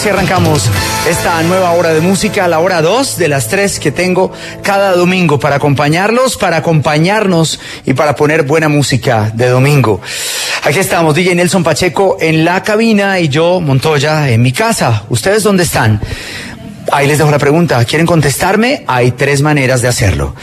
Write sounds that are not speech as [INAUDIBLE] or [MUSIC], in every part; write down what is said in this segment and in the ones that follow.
Así arrancamos esta nueva hora de música, la hora 2 de las 3 que tengo cada domingo para acompañarlos, para acompañarnos y para poner buena música de domingo. Aquí estamos, DJ Nelson Pacheco en la cabina y yo, Montoya, en mi casa. ¿Ustedes dónde están? Ahí les dejo la pregunta. ¿Quieren contestarme? Hay tres maneras de hacerlo.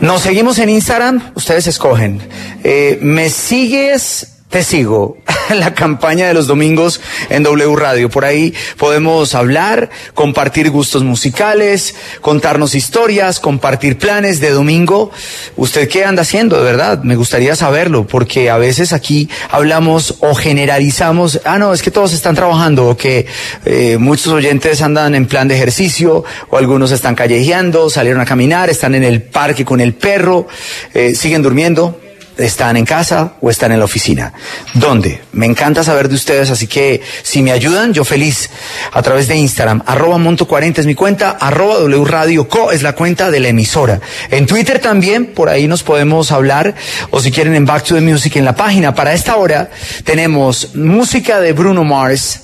Nos seguimos en Instagram. Ustedes escogen. Eh, ¿Me sigues? Te sigo. [LAUGHS] La campaña de los domingos en W Radio. Por ahí podemos hablar, compartir gustos musicales, contarnos historias, compartir planes de domingo. ¿Usted qué anda haciendo? De verdad, me gustaría saberlo, porque a veces aquí hablamos o generalizamos, ah, no, es que todos están trabajando, o que eh, muchos oyentes andan en plan de ejercicio, o algunos están callejeando, salieron a caminar, están en el parque con el perro, eh, siguen durmiendo están en casa o están en la oficina. ¿Dónde? Me encanta saber de ustedes, así que si me ayudan, yo feliz. A través de Instagram, arroba monto40 es mi cuenta, arroba W Radio Co es la cuenta de la emisora. En Twitter también, por ahí nos podemos hablar, o si quieren en Back to the Music en la página. Para esta hora tenemos música de Bruno Mars,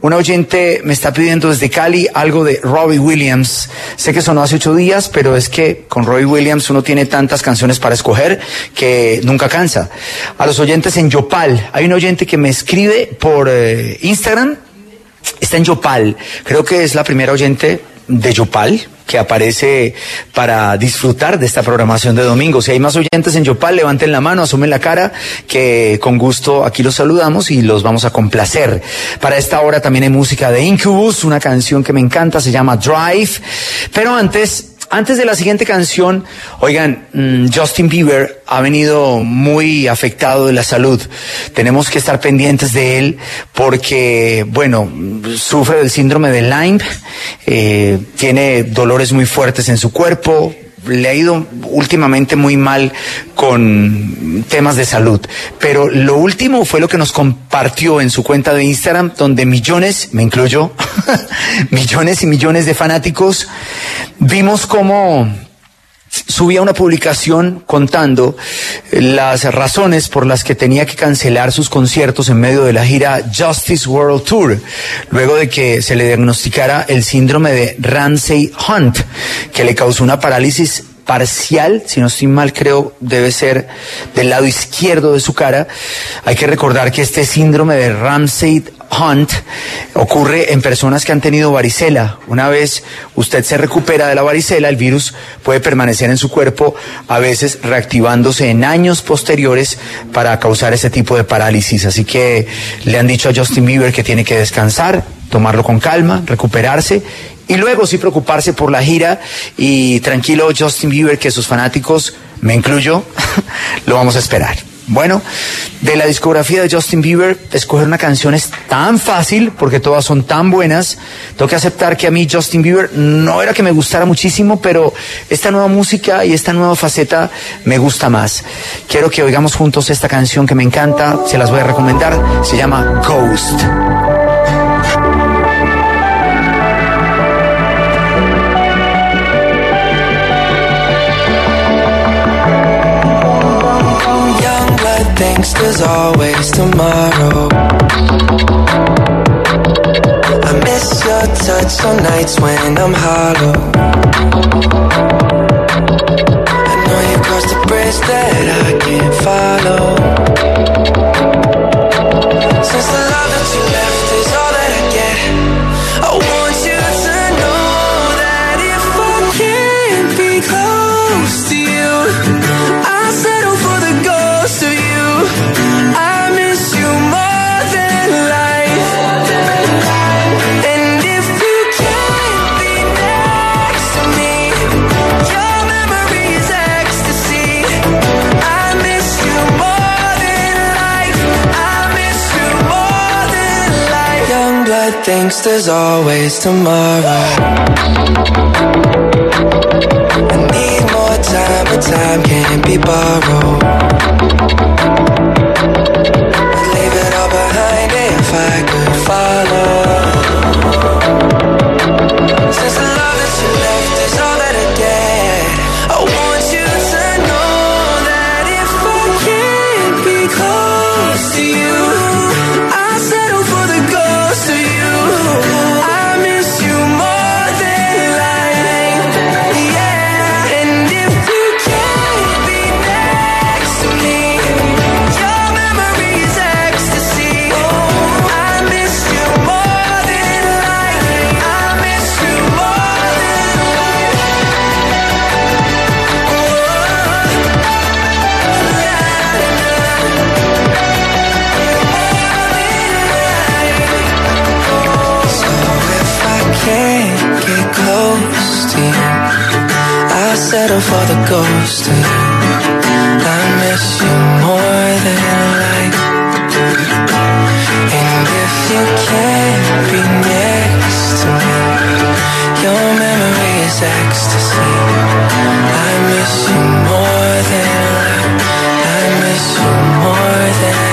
una oyente me está pidiendo desde Cali algo de Robbie Williams. Sé que sonó hace ocho días, pero es que con Robbie Williams uno tiene tantas canciones para escoger que nunca cansa. A los oyentes en Yopal, hay un oyente que me escribe por eh, Instagram, está en Yopal, creo que es la primera oyente de Yopal, que aparece para disfrutar de esta programación de domingo. Si hay más oyentes en Yopal, levanten la mano, asumen la cara, que con gusto aquí los saludamos y los vamos a complacer. Para esta hora también hay música de Incubus, una canción que me encanta, se llama Drive. Pero antes, antes de la siguiente canción, oigan, mm, Justin Bieber ha venido muy afectado de la salud. Tenemos que estar pendientes de él porque, bueno, sufre del síndrome de Lyme, eh, tiene dolores muy fuertes en su cuerpo, le ha ido últimamente muy mal con temas de salud. Pero lo último fue lo que nos compartió en su cuenta de Instagram, donde millones, me incluyo, [LAUGHS] millones y millones de fanáticos, vimos cómo subía una publicación contando las razones por las que tenía que cancelar sus conciertos en medio de la gira Justice World Tour, luego de que se le diagnosticara el síndrome de Ramsey Hunt, que le causó una parálisis parcial, si no estoy mal creo debe ser del lado izquierdo de su cara. Hay que recordar que este síndrome de Ramsey Hunt ocurre en personas que han tenido varicela. Una vez usted se recupera de la varicela, el virus puede permanecer en su cuerpo, a veces reactivándose en años posteriores para causar ese tipo de parálisis. Así que le han dicho a Justin Bieber que tiene que descansar, tomarlo con calma, recuperarse y luego sí preocuparse por la gira y tranquilo Justin Bieber que sus fanáticos, me incluyo, [LAUGHS] lo vamos a esperar. Bueno, de la discografía de Justin Bieber, escoger una canción es tan fácil porque todas son tan buenas. Tengo que aceptar que a mí Justin Bieber no era que me gustara muchísimo, pero esta nueva música y esta nueva faceta me gusta más. Quiero que oigamos juntos esta canción que me encanta, se las voy a recomendar, se llama Ghost. Thinks there's always tomorrow. I miss your touch on nights when I'm hollow. I know you crossed a bridge that I can't follow. Since the love that you left is thinks there's always tomorrow. I need more time, but time can't be borrowed. I'd leave it all behind if I could I miss you more than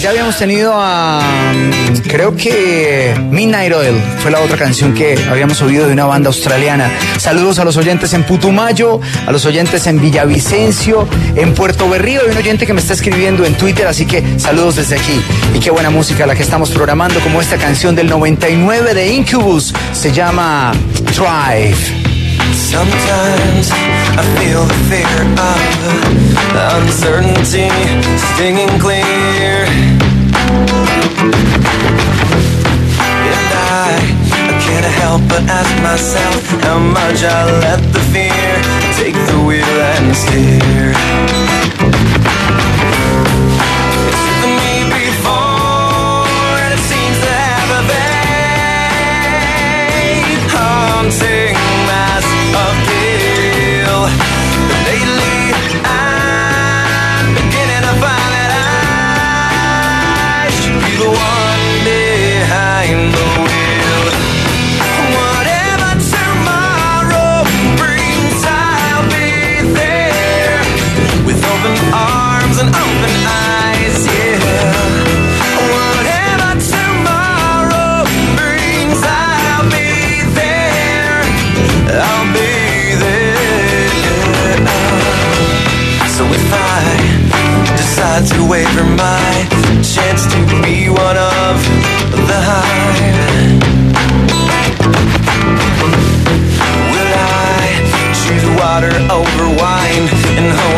Ya habíamos tenido a. Creo que Midnight Oil fue la otra canción que habíamos oído de una banda australiana. Saludos a los oyentes en Putumayo, a los oyentes en Villavicencio, en Puerto Berrío. Hay un oyente que me está escribiendo en Twitter, así que saludos desde aquí. Y qué buena música la que estamos programando, como esta canción del 99 de Incubus. Se llama Drive. Sometimes I feel the fear of uncertainty stinging clear. And I, I can't help but ask myself how much I let the fear take the wheel and steer. It's me before, and it seems decide to waver my chance to be one of the hive, will I choose water over wine and hold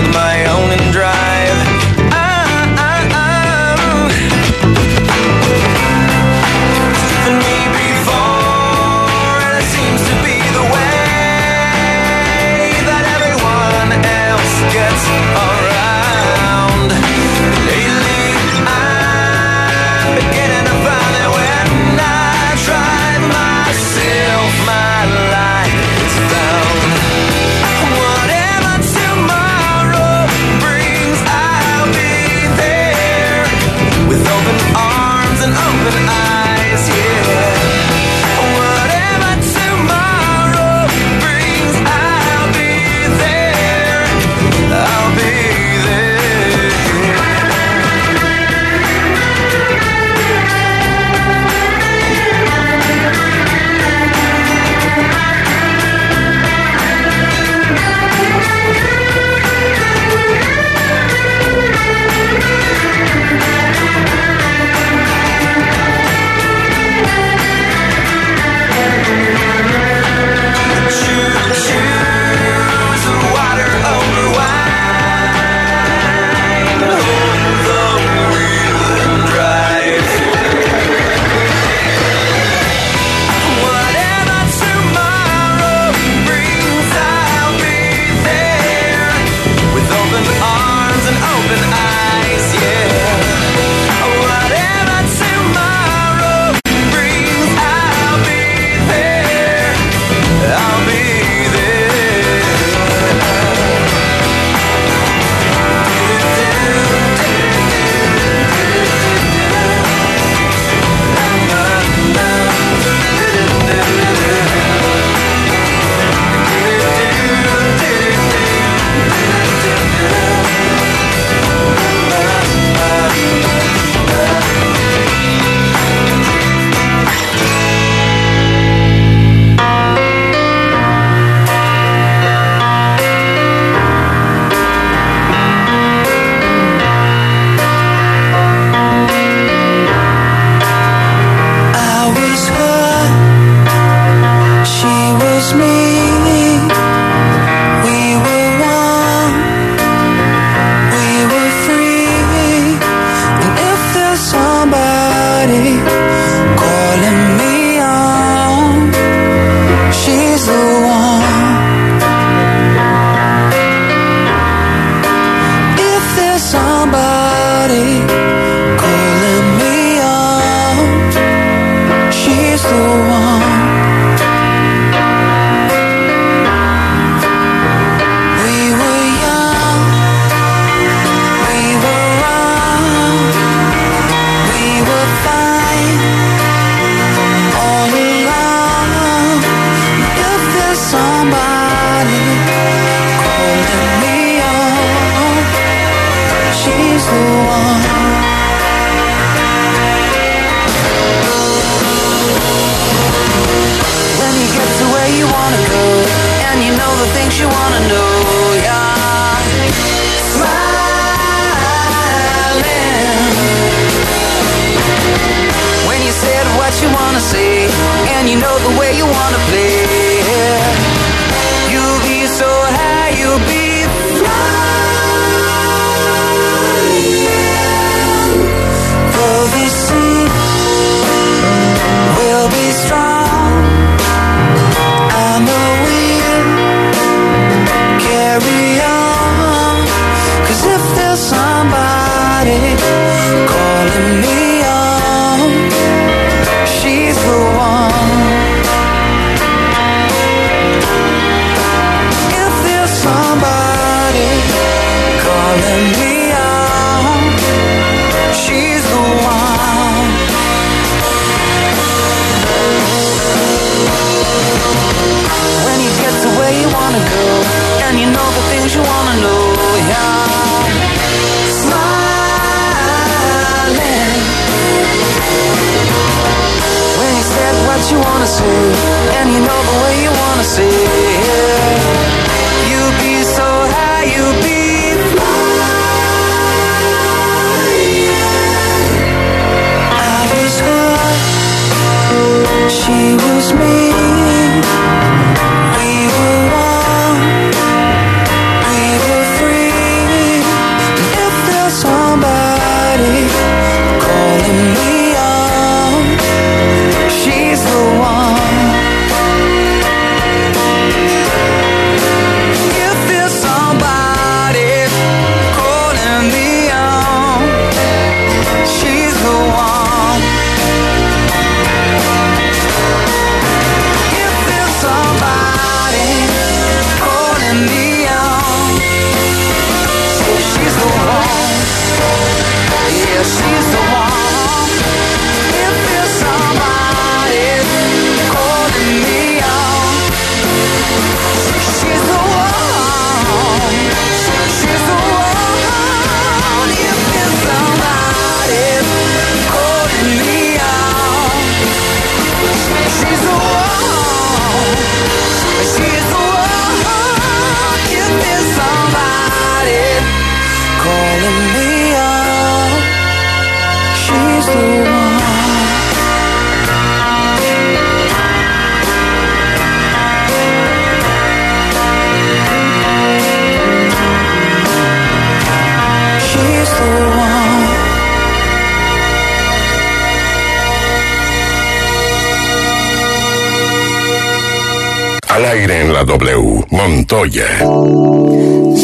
montoya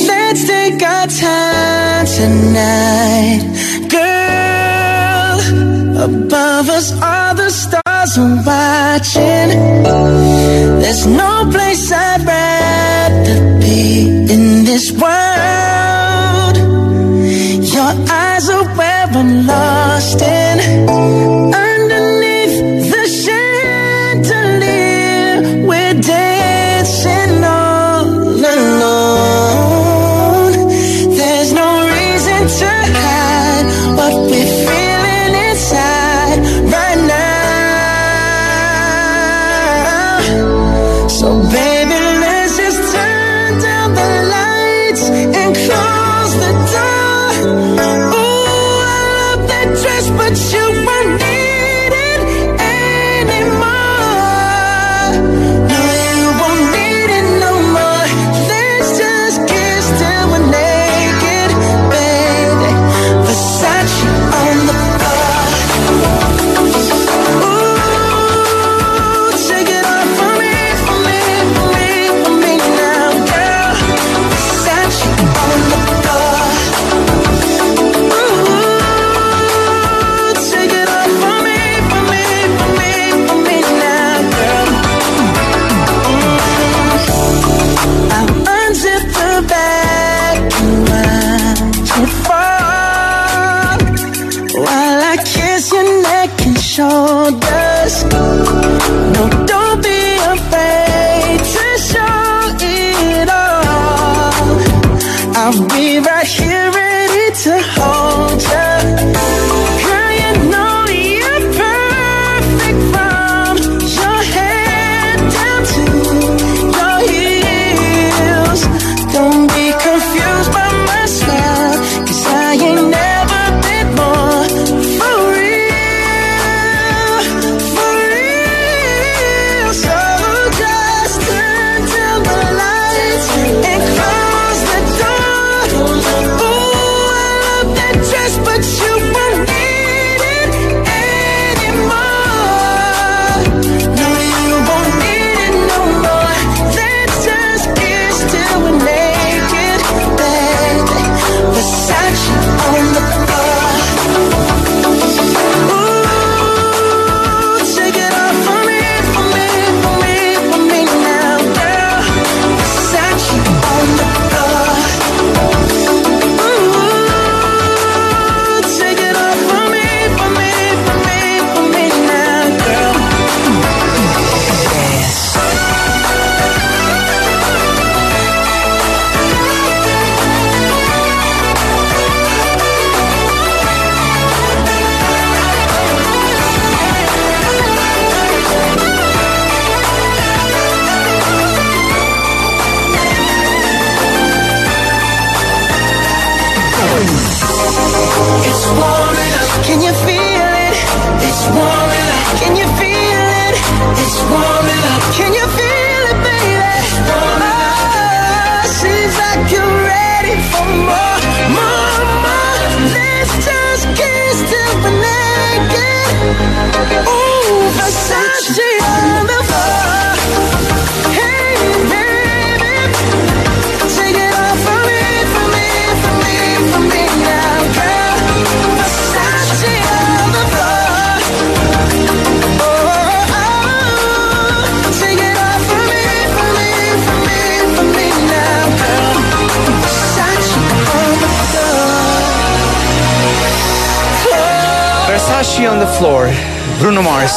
Let's take our time tonight, girl. Above us are the stars are watching. There's no place It's warming up. Can you feel it? It's warming up. Can you feel it, baby? Oh, like you're ready for more, more, more. Let's just we're naked. Ooh, Versace on the On the floor, Bruno Mars.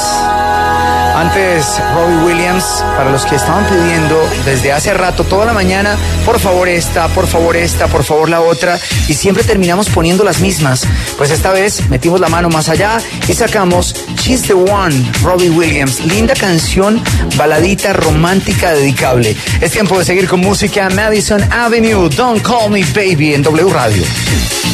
Antes, Robbie Williams, para los que estaban pidiendo desde hace rato, toda la mañana, por favor esta, por favor esta, por favor la otra, y siempre terminamos poniendo las mismas. Pues esta vez metimos la mano más allá y sacamos She's the One, Robbie Williams. Linda canción, baladita romántica dedicable. Es tiempo de seguir con música Madison Avenue, Don't Call Me Baby en W Radio.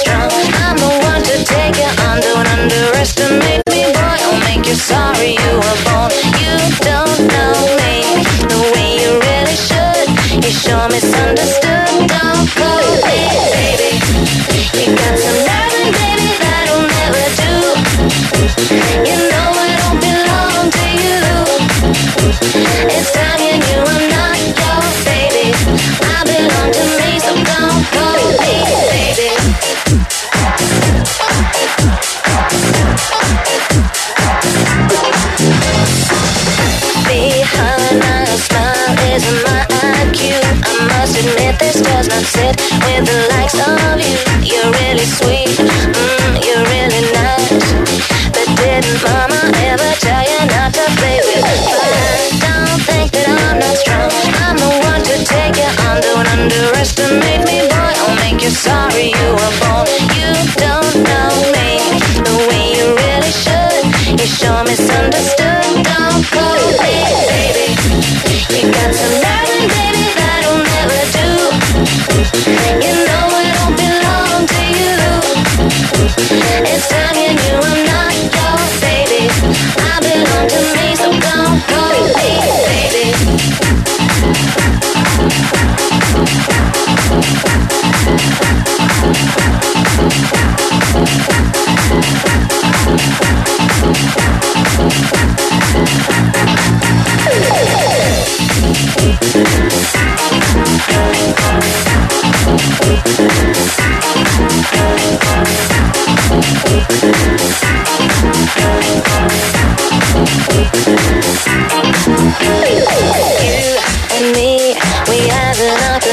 strong. I'm the one to take you on. Don't underestimate me, boy. I'll make you sorry you were born.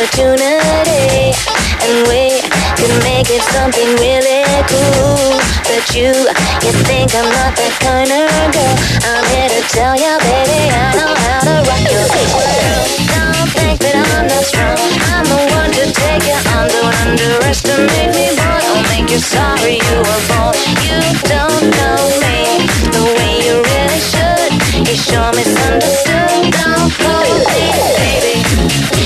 Opportunity, and we can make it something really cool. But you, you think I'm not that kind of girl. I'm here to tell you, baby, I know how to rock your world. Don't think that I'm not strong. I'm the one to take you on. Don't underestimate me, boy. I'll make you sorry you were born. You don't know me the way you really should. You sure misunderstood. Don't call me baby.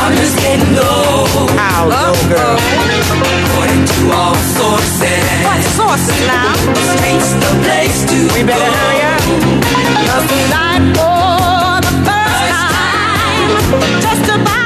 I'm just getting low. According to all sources. Sources now? We better hurry up. Cause tonight for the first, first time, time, just about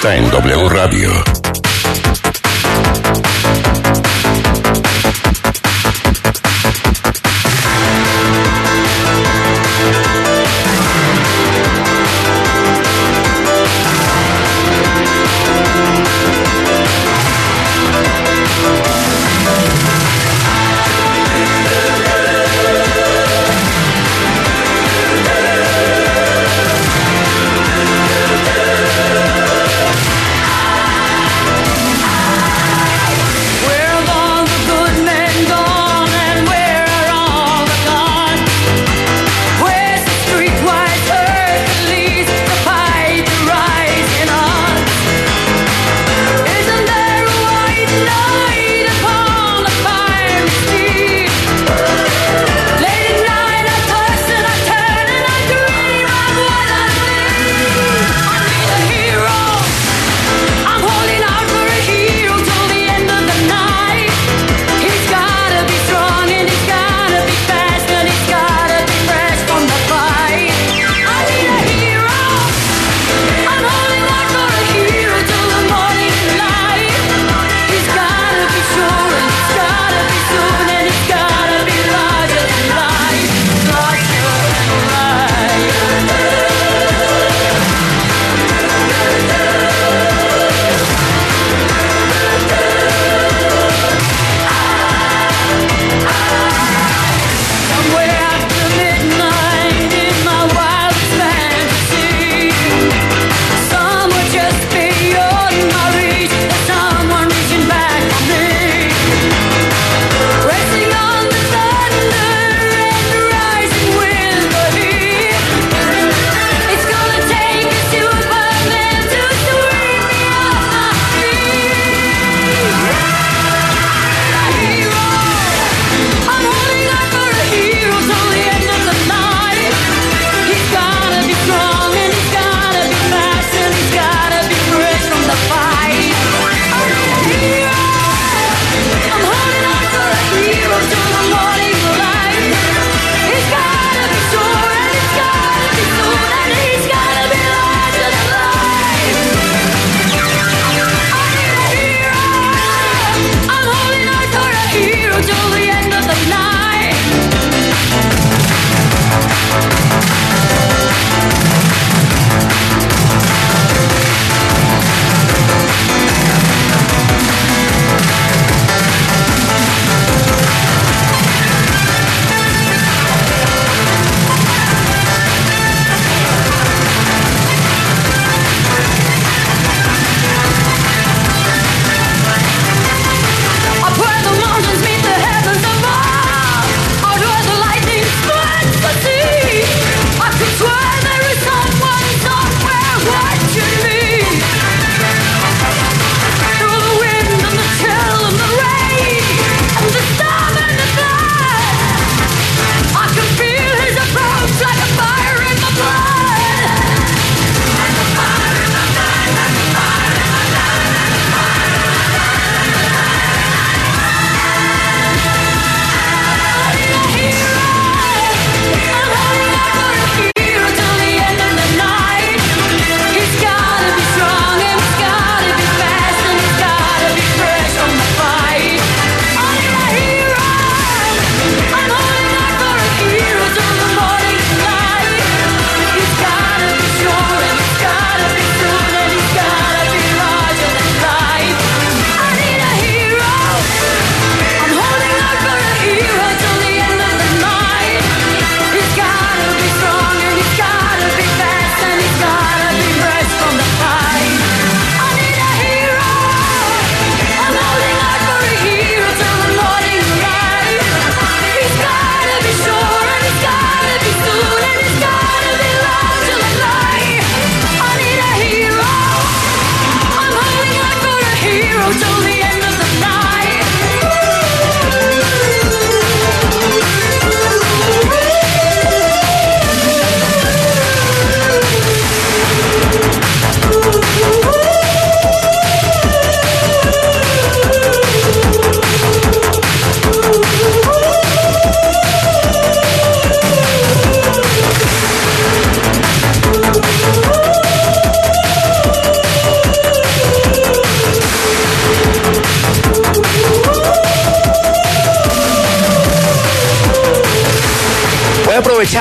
está en W Radio.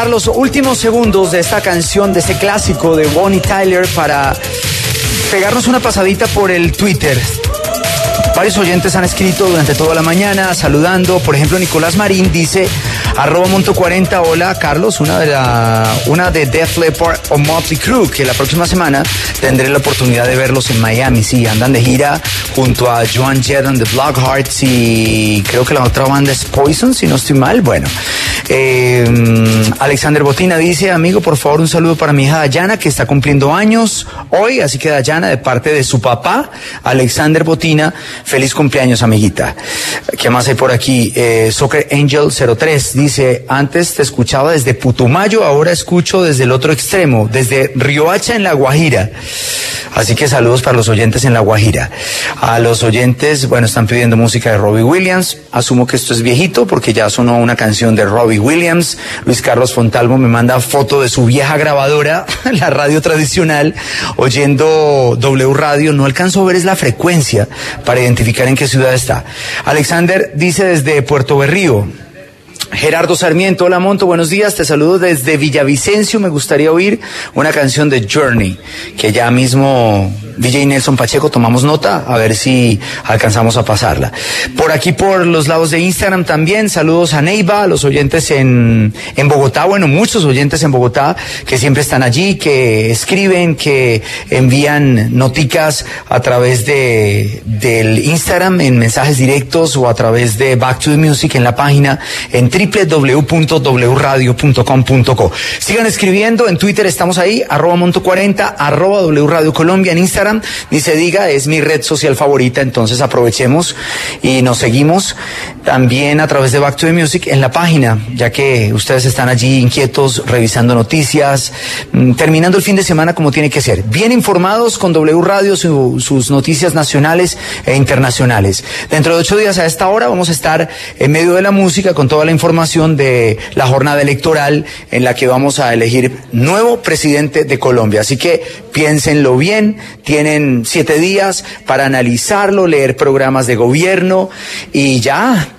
Carlos, últimos segundos de esta canción, de este clásico de Bonnie Tyler para pegarnos una pasadita por el Twitter. Varios oyentes han escrito durante toda la mañana saludando. Por ejemplo, Nicolás Marín dice, arroba monto 40, hola Carlos, una de la, una de Def Leppard o Motley Crue, que la próxima semana tendré la oportunidad de verlos en Miami. Sí, andan de gira junto a Joan Jett and the Blockhearts y creo que la otra banda es Poison, si no estoy mal. Bueno, eh, Alexander Botina dice, amigo, por favor, un saludo para mi hija Dayana, que está cumpliendo años hoy, así que Dayana, de parte de su papá, Alexander Botina, feliz cumpleaños, amiguita. ¿Qué más hay por aquí? Eh, Soccer Angel 03 dice, antes te escuchaba desde Putumayo, ahora escucho desde el otro extremo, desde Riohacha en La Guajira. Así que saludos para los oyentes en La Guajira. A los oyentes, bueno, están pidiendo música de Robbie Williams. Asumo que esto es viejito porque ya sonó una canción de Robbie Williams. Luis Carlos Fontalvo me manda foto de su vieja grabadora, [LAUGHS] la radio tradicional, oyendo W Radio. No alcanzo a ver es la frecuencia para identificar en qué ciudad está. Alexander dice desde Puerto Berrío. Gerardo Sarmiento, hola Monto, buenos días, te saludo desde Villavicencio, me gustaría oír una canción de Journey, que ya mismo DJ Nelson Pacheco tomamos nota, a ver si alcanzamos a pasarla. Por aquí, por los lados de Instagram también, saludos a Neiva, a los oyentes en, en Bogotá, bueno, muchos oyentes en Bogotá que siempre están allí, que escriben, que envían noticas a través de, del Instagram en mensajes directos o a través de Back to the Music en la página en www.wradio.com.co. Sigan escribiendo, en Twitter estamos ahí, arroba monto 40, arroba W Colombia, en Instagram, ni se diga, es mi red social favorita, entonces aprovechemos y nos seguimos también a través de Back to the Music en la página, ya que ustedes están allí inquietos, revisando noticias, mm, terminando el fin de semana como tiene que ser, bien informados con W Radio, su- sus noticias nacionales e internacionales. Dentro de ocho días a esta hora vamos a estar en medio de la música con toda la información de la jornada electoral en la que vamos a elegir nuevo presidente de Colombia. Así que piénsenlo bien, tienen siete días para analizarlo, leer programas de gobierno y ya,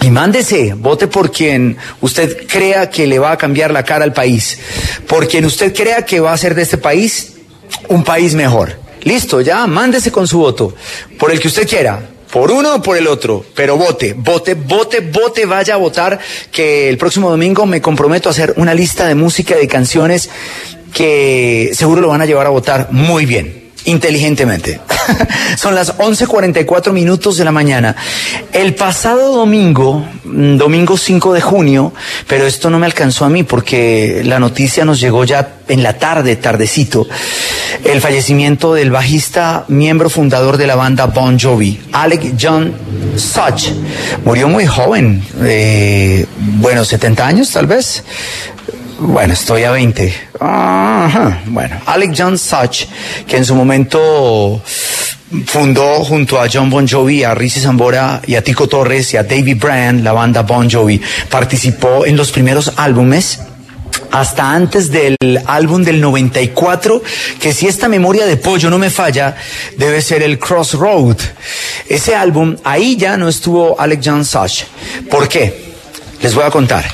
y mándese, vote por quien usted crea que le va a cambiar la cara al país, por quien usted crea que va a hacer de este país un país mejor. Listo, ya, mándese con su voto, por el que usted quiera. Por uno o por el otro, pero vote, vote, vote, vote, vaya a votar, que el próximo domingo me comprometo a hacer una lista de música y de canciones que seguro lo van a llevar a votar muy bien inteligentemente. [LAUGHS] Son las 11:44 minutos de la mañana. El pasado domingo, mm, domingo 5 de junio, pero esto no me alcanzó a mí porque la noticia nos llegó ya en la tarde, tardecito, el fallecimiento del bajista, miembro fundador de la banda Bon Jovi, Alec John Such. Murió muy joven, eh, bueno, 70 años tal vez. Bueno, estoy a 20. Ajá. Bueno, Alec John Such, que en su momento fundó junto a John Bon Jovi, a Rizzi Zambora y a Tico Torres y a David Bryan la banda Bon Jovi. Participó en los primeros álbumes hasta antes del álbum del 94, que si esta memoria de pollo no me falla, debe ser el Crossroad. Ese álbum, ahí ya no estuvo Alec John Such. ¿Por qué? Les voy a contar.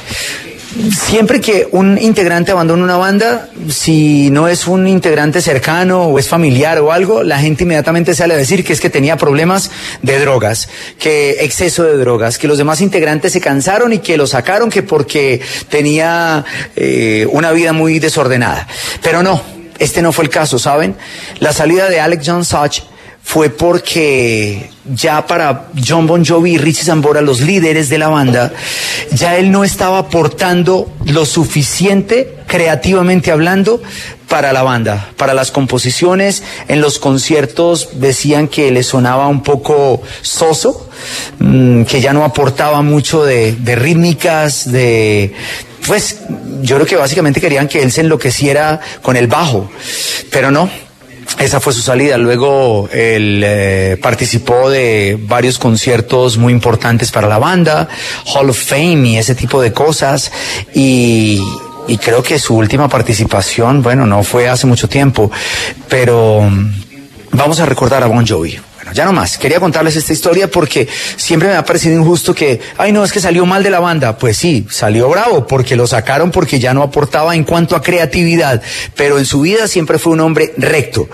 Siempre que un integrante abandona una banda, si no es un integrante cercano o es familiar o algo, la gente inmediatamente sale a decir que es que tenía problemas de drogas, que exceso de drogas, que los demás integrantes se cansaron y que lo sacaron que porque tenía eh, una vida muy desordenada. Pero no, este no fue el caso, ¿saben? La salida de Alex John Such fue porque ya para John Bon Jovi y Richie Zambora, los líderes de la banda, ya él no estaba aportando lo suficiente, creativamente hablando, para la banda, para las composiciones. En los conciertos decían que le sonaba un poco soso, mm, que ya no aportaba mucho de, de rítmicas, de... Pues yo creo que básicamente querían que él se enloqueciera con el bajo, pero no, esa fue su salida. Luego él eh, participó de varios conciertos muy importantes para la banda, Hall of Fame y ese tipo de cosas. Y, y creo que su última participación, bueno, no fue hace mucho tiempo, pero mm, vamos a recordar a Bon Jovi. Ya no más. Quería contarles esta historia porque siempre me ha parecido injusto que, ay no, es que salió mal de la banda. Pues sí, salió bravo porque lo sacaron porque ya no aportaba en cuanto a creatividad, pero en su vida siempre fue un hombre recto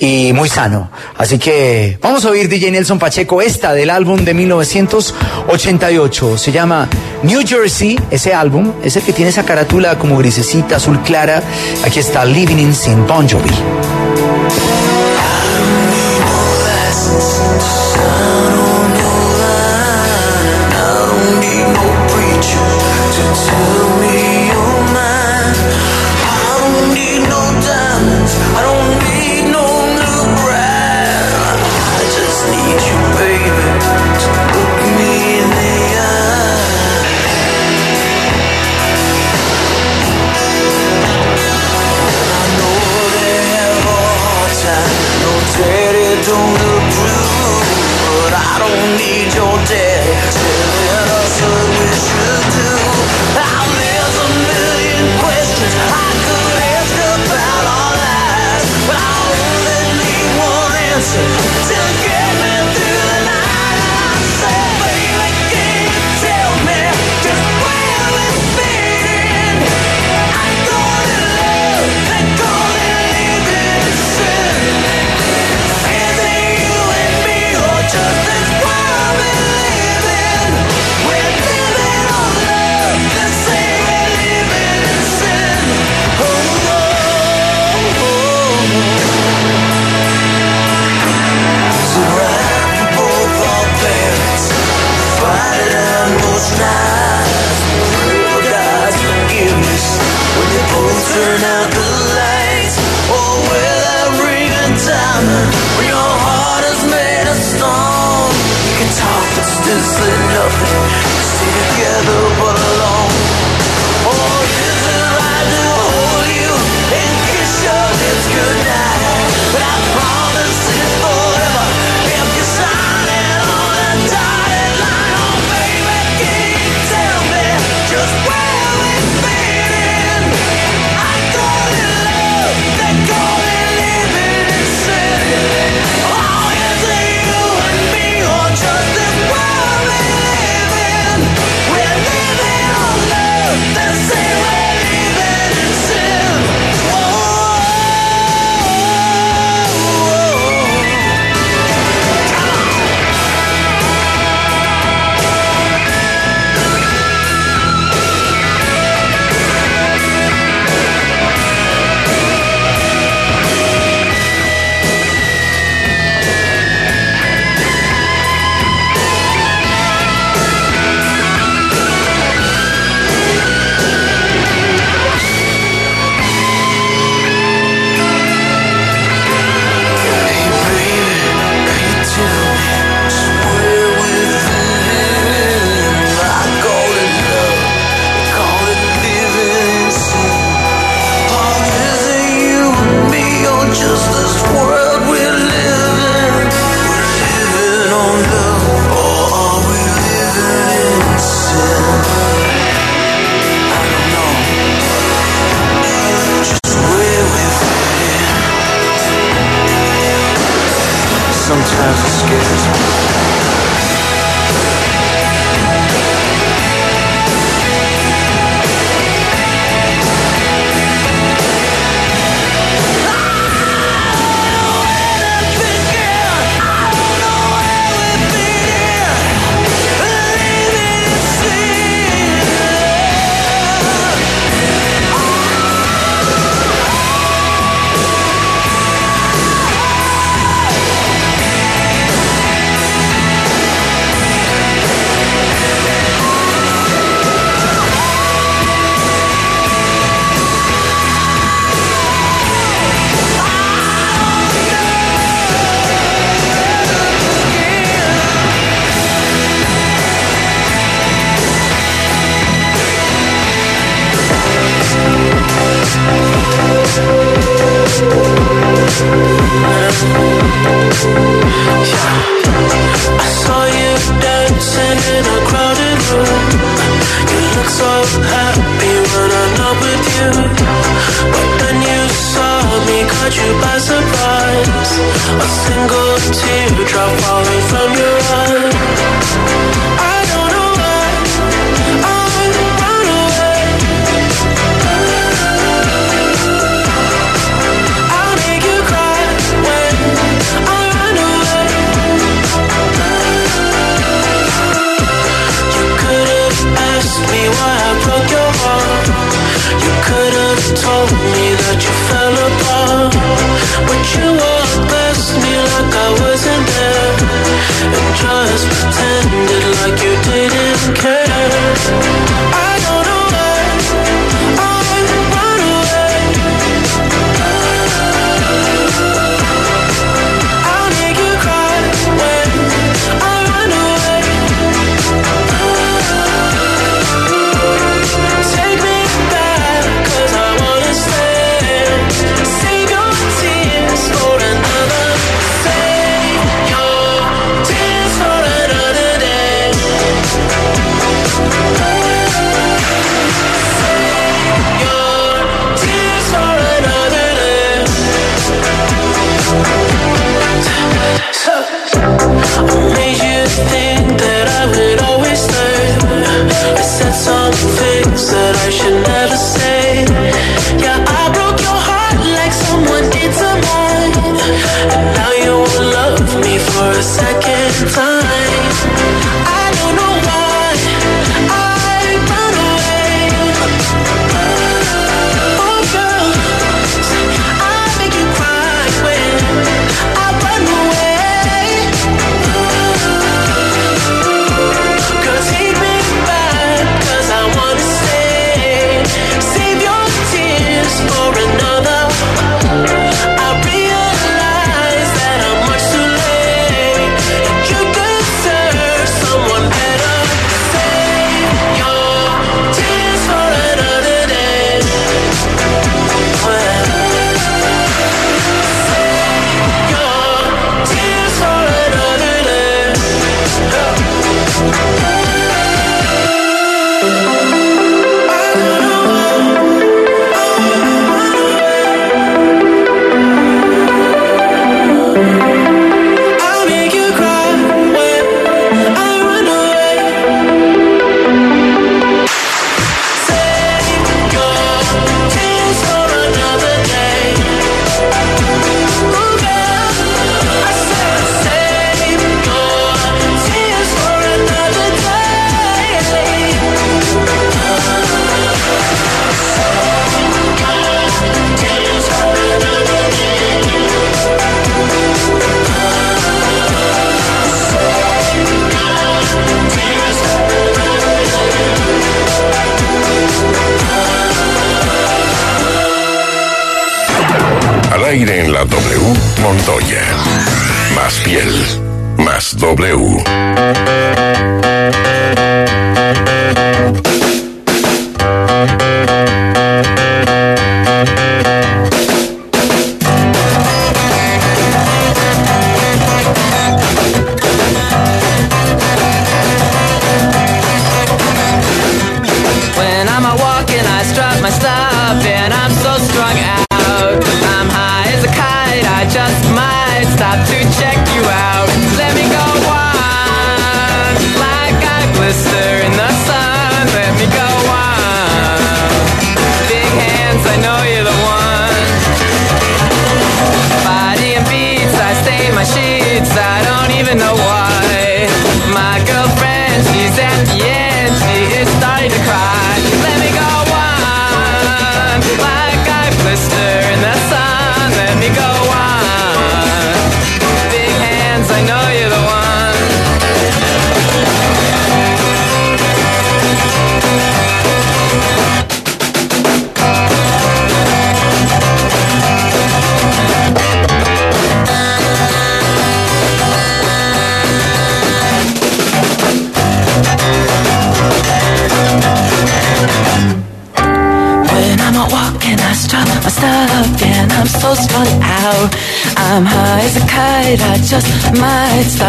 y muy sano. Así que vamos a oír DJ Nelson Pacheco esta del álbum de 1988. Se llama New Jersey, ese álbum, es el que tiene esa carátula como grisecita, azul clara. Aquí está Living in St. Bon Jovi. Aire en la W, Montoya. Más piel, más W.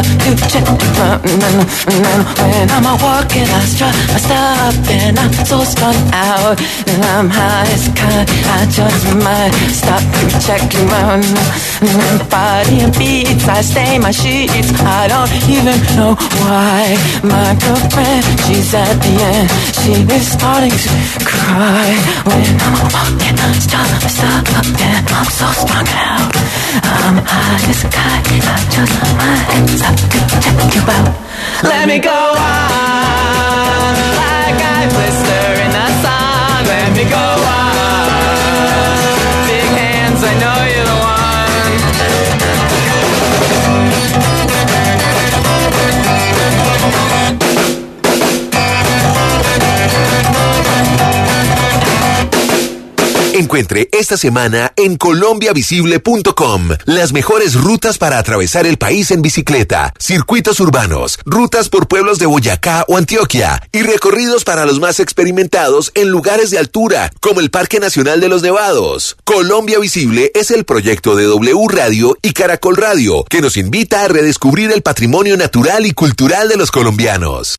stop to check my when I'm walking, I strut my stuff and I'm so strung out. And I'm high as a kite, I just might stop. To check my body and beats. I stain my sheets, I don't even know why. My girlfriend, she's at the end, she is starting to cry. When I'm walking, stop, stop, and I'm so strung out. I'm high as a kite, I just might stop. To check you out. Let me go on, Encuentre esta semana en colombiavisible.com las mejores rutas para atravesar el país en bicicleta, circuitos urbanos, rutas por pueblos de Boyacá o Antioquia y recorridos para los más experimentados en lugares de altura, como el Parque Nacional de los Nevados. Colombia Visible es el proyecto de W Radio y Caracol Radio que nos invita a redescubrir el patrimonio natural y cultural de los colombianos.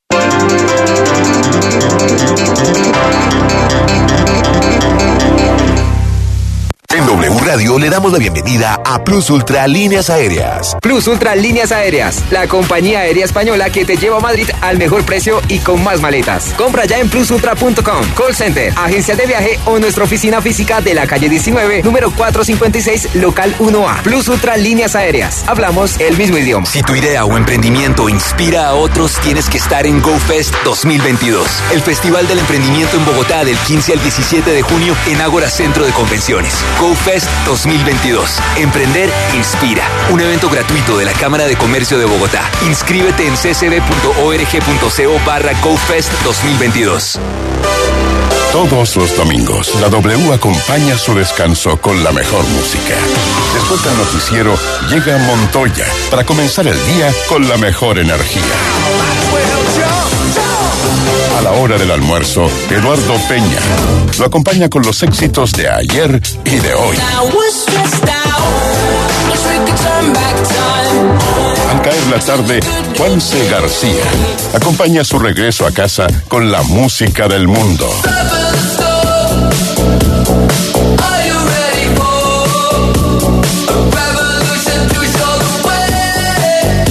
En W Radio le damos la bienvenida a Plus Ultra Líneas Aéreas. Plus Ultra Líneas Aéreas, la compañía aérea española que te lleva a Madrid al mejor precio y con más maletas. Compra ya en plusultra.com, call center, agencia de viaje o nuestra oficina física de la calle 19, número 456, local 1A. Plus Ultra Líneas Aéreas. Hablamos el mismo idioma. Si tu idea o emprendimiento inspira a otros, tienes que estar en GoFest 2022, el Festival del Emprendimiento en Bogotá del 15 al 17 de junio en Ágora Centro de Convenciones. GoFest 2022. Emprender inspira. Un evento gratuito de la Cámara de Comercio de Bogotá. Inscríbete en ccb.org.co barra GoFest 2022. Todos los domingos, la W acompaña su descanso con la mejor música. Después del noticiero, llega Montoya para comenzar el día con la mejor energía. A la hora del almuerzo, Eduardo Peña lo acompaña con los éxitos de ayer y de hoy. Al caer la tarde, Juanse García acompaña su regreso a casa con la música del mundo.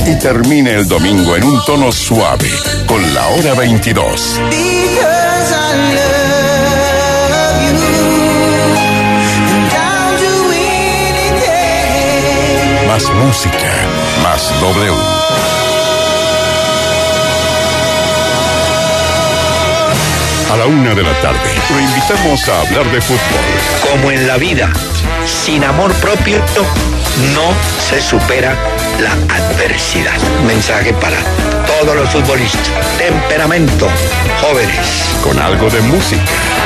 Y termine el domingo en un tono suave con la hora 22. Más música, más W. A la una de la tarde, lo invitamos a hablar de fútbol. Como en la vida, sin amor propio no se supera la adversidad. Mensaje para todos los futbolistas. Temperamento, jóvenes. Con algo de música.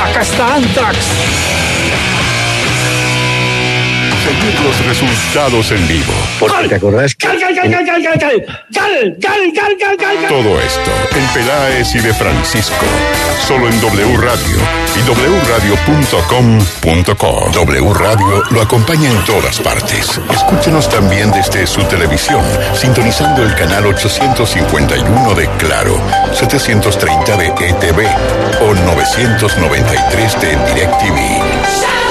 Acá está Antrax. Seguir los resultados en vivo. Porque te acordás que. Todo esto en Peláez y de Francisco. Solo en W Radio y wradio.com.co. W Radio lo acompaña en todas partes. Escúchenos también desde su televisión, sintonizando el canal 851 de Claro, 730 de ETV o 993 de DirecTV.